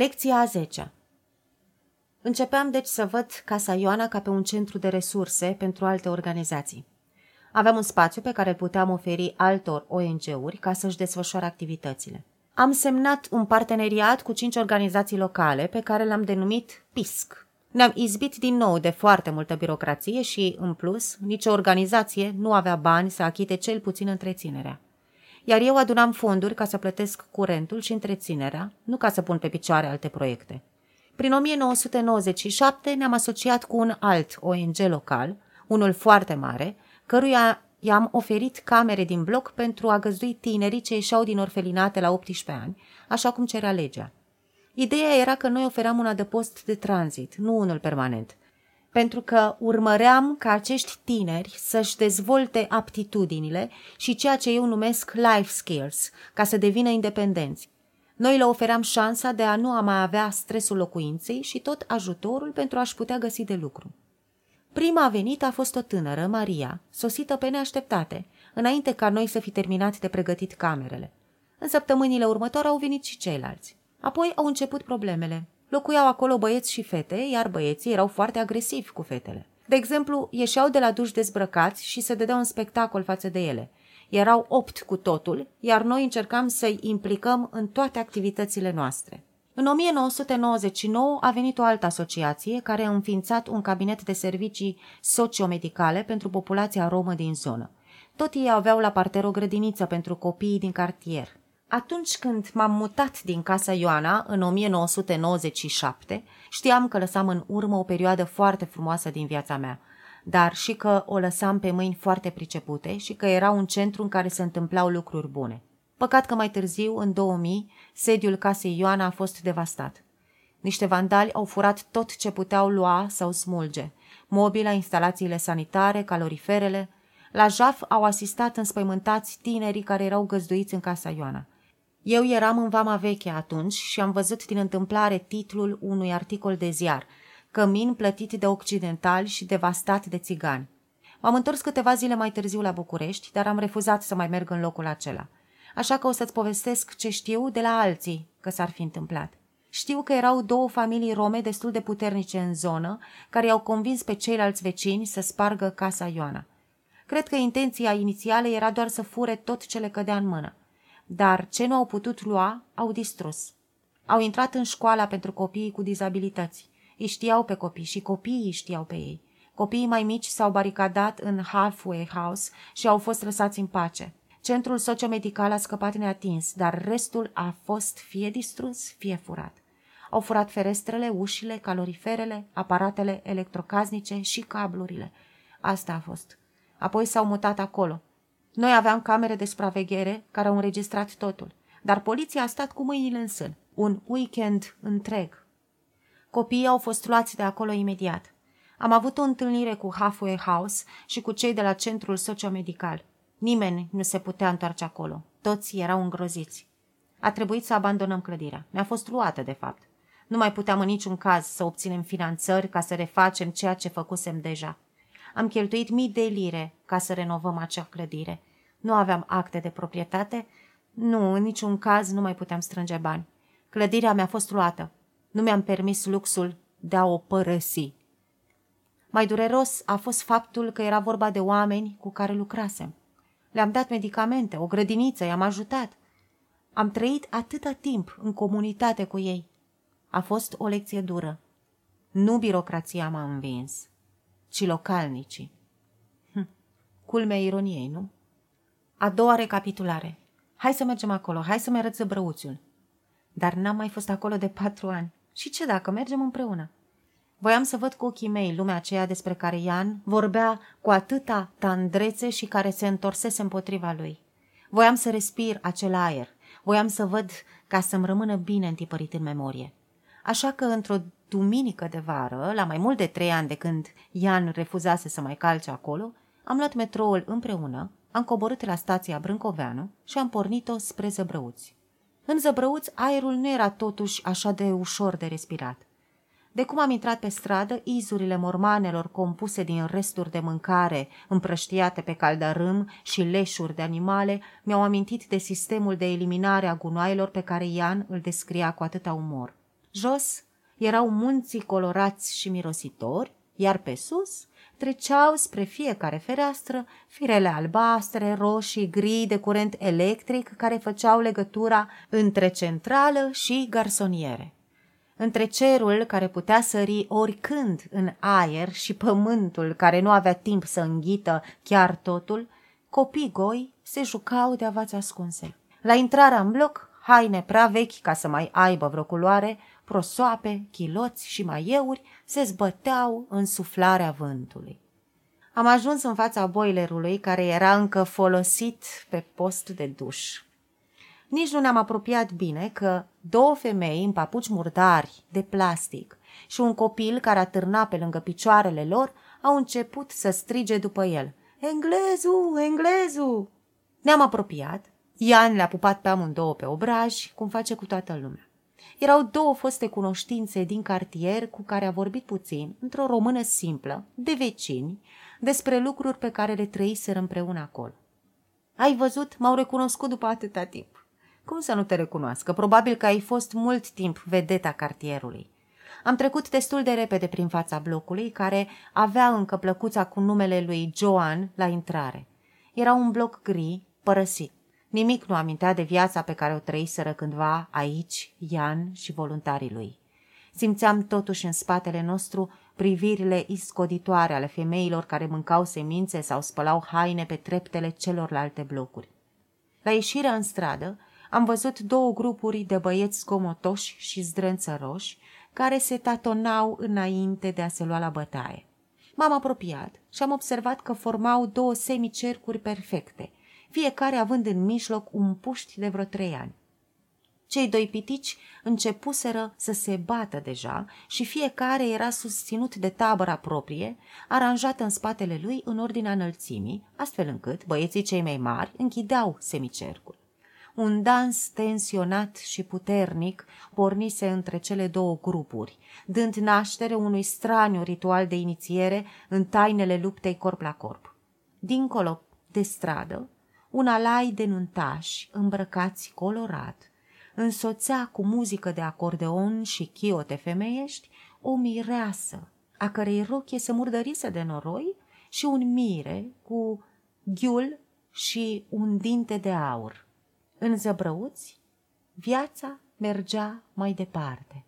Lecția a 10 Începeam deci să văd Casa Ioana ca pe un centru de resurse pentru alte organizații. Aveam un spațiu pe care îl puteam oferi altor ONG-uri ca să-și desfășoare activitățile. Am semnat un parteneriat cu cinci organizații locale pe care le-am denumit PISC. Ne-am izbit din nou de foarte multă birocrație și, în plus, nicio organizație nu avea bani să achite cel puțin întreținerea. Iar eu adunam fonduri ca să plătesc curentul și întreținerea, nu ca să pun pe picioare alte proiecte. Prin 1997 ne-am asociat cu un alt ONG local, unul foarte mare, căruia i-am oferit camere din bloc pentru a găzdui tinerii ce ieșeau din orfelinate la 18 ani, așa cum cerea legea. Ideea era că noi ofeream un adăpost de tranzit, nu unul permanent, pentru că urmăream ca acești tineri să-și dezvolte aptitudinile și ceea ce eu numesc life skills, ca să devină independenți. Noi le ofeream șansa de a nu a mai avea stresul locuinței și tot ajutorul pentru a-și putea găsi de lucru. Prima venită a fost o tânără, Maria, sosită pe neașteptate, înainte ca noi să fi terminat de pregătit camerele. În săptămânile următoare au venit și ceilalți. Apoi au început problemele. Locuiau acolo băieți și fete, iar băieții erau foarte agresivi cu fetele. De exemplu, ieșeau de la duș dezbrăcați și se dădeau un spectacol față de ele. Erau opt cu totul, iar noi încercam să-i implicăm în toate activitățile noastre. În 1999 a venit o altă asociație care a înființat un cabinet de servicii sociomedicale pentru populația romă din zonă. Tot ei aveau la parter o grădiniță pentru copiii din cartier. Atunci când m-am mutat din casa Ioana, în 1997, știam că lăsam în urmă o perioadă foarte frumoasă din viața mea, dar și că o lăsam pe mâini foarte pricepute și că era un centru în care se întâmplau lucruri bune. Păcat că mai târziu, în 2000, sediul casei Ioana a fost devastat. Niște vandali au furat tot ce puteau lua sau smulge. Mobila, instalațiile sanitare, caloriferele. La jaf au asistat înspăimântați tinerii care erau găzduiți în casa Ioana. Eu eram în vama veche atunci și am văzut din întâmplare titlul unui articol de ziar, Cămin plătit de occidentali și devastat de țigani. M-am întors câteva zile mai târziu la București, dar am refuzat să mai merg în locul acela. Așa că o să-ți povestesc ce știu de la alții că s-ar fi întâmplat. Știu că erau două familii rome destul de puternice în zonă, care i-au convins pe ceilalți vecini să spargă casa Ioana. Cred că intenția inițială era doar să fure tot ce le cădea în mână. Dar ce nu au putut lua, au distrus. Au intrat în școala pentru copiii cu dizabilități. Îi știau pe copii și copiii îi știau pe ei. Copiii mai mici s-au baricadat în halfway house și au fost lăsați în pace. Centrul sociomedical a scăpat neatins, dar restul a fost fie distrus, fie furat. Au furat ferestrele, ușile, caloriferele, aparatele electrocasnice și cablurile. Asta a fost. Apoi s-au mutat acolo, noi aveam camere de supraveghere care au înregistrat totul, dar poliția a stat cu mâinile în sân, un weekend întreg. Copiii au fost luați de acolo imediat. Am avut o întâlnire cu Halfway House și cu cei de la centrul sociomedical. Nimeni nu se putea întoarce acolo. Toți erau îngroziți. A trebuit să abandonăm clădirea. Ne-a fost luată, de fapt. Nu mai puteam în niciun caz să obținem finanțări ca să refacem ceea ce făcusem deja. Am cheltuit mii de lire ca să renovăm acea clădire. Nu aveam acte de proprietate. Nu, în niciun caz nu mai puteam strânge bani. Clădirea mi-a fost luată. Nu mi-am permis luxul de a o părăsi. Mai dureros a fost faptul că era vorba de oameni cu care lucrasem. Le-am dat medicamente, o grădiniță, i-am ajutat. Am trăit atâta timp în comunitate cu ei. A fost o lecție dură. Nu birocrația m-a învins ci localnicii. Hm. Culmea ironiei, nu? A doua recapitulare. Hai să mergem acolo, hai să-mi arăt zăbrăuțiul. Dar n-am mai fost acolo de patru ani. Și ce dacă mergem împreună? Voiam să văd cu ochii mei lumea aceea despre care Ian vorbea cu atâta tandrețe și care se întorsese împotriva lui. Voiam să respir acel aer. Voiam să văd ca să-mi rămână bine întipărit în memorie. Așa că, într-o duminică de vară, la mai mult de trei ani de când Ian refuzase să mai calce acolo, am luat metroul împreună, am coborât la stația Brâncoveanu și am pornit-o spre Zăbrăuți. În Zăbrăuți, aerul nu era totuși așa de ușor de respirat. De cum am intrat pe stradă, izurile mormanelor compuse din resturi de mâncare împrăștiate pe caldărâm și leșuri de animale mi-au amintit de sistemul de eliminare a gunoaielor pe care Ian îl descria cu atâta umor. Jos erau munții colorați și mirositori, iar pe sus treceau spre fiecare fereastră firele albastre, roșii, gri de curent electric care făceau legătura între centrală și garsoniere. Între cerul care putea sări oricând în aer și pământul care nu avea timp să înghită chiar totul, copii goi se jucau de avați ascunse. La intrarea în bloc, haine prea vechi ca să mai aibă vreo culoare, prosoape, chiloți și maieuri se zbăteau în suflarea vântului. Am ajuns în fața boilerului care era încă folosit pe post de duș. Nici nu ne-am apropiat bine că două femei în papuci murdari de plastic și un copil care atârna pe lângă picioarele lor au început să strige după el. Englezu, englezu! Ne-am apropiat. Ian le-a pupat pe amândouă pe obraj, cum face cu toată lumea. Erau două foste cunoștințe din cartier cu care a vorbit puțin, într-o română simplă, de vecini, despre lucruri pe care le trăiseră împreună acolo. Ai văzut, m-au recunoscut după atâta timp. Cum să nu te recunoască? Probabil că ai fost mult timp vedeta cartierului. Am trecut destul de repede prin fața blocului, care avea încă plăcuța cu numele lui Joan la intrare. Era un bloc gri, părăsit. Nimic nu amintea de viața pe care o trăiseră cândva aici Ian și voluntarii lui. Simțeam totuși în spatele nostru privirile iscoditoare ale femeilor care mâncau semințe sau spălau haine pe treptele celorlalte blocuri. La ieșirea în stradă am văzut două grupuri de băieți scomotoși și zdrânțăroși care se tatonau înainte de a se lua la bătaie. M-am apropiat și am observat că formau două semicercuri perfecte, fiecare având în mijloc un puști de vreo trei ani. Cei doi pitici începuseră să se bată deja și fiecare era susținut de tabăra proprie, aranjată în spatele lui în ordinea înălțimii, astfel încât băieții cei mai mari închideau semicercul. Un dans tensionat și puternic pornise între cele două grupuri, dând naștere unui straniu ritual de inițiere în tainele luptei corp la corp. Dincolo de stradă, un alai de nuntași îmbrăcați colorat însoțea cu muzică de acordeon și chiote femeiești o mireasă, a cărei rochie se murdărise de noroi și un mire cu ghiul și un dinte de aur. În zăbrăuți, viața mergea mai departe.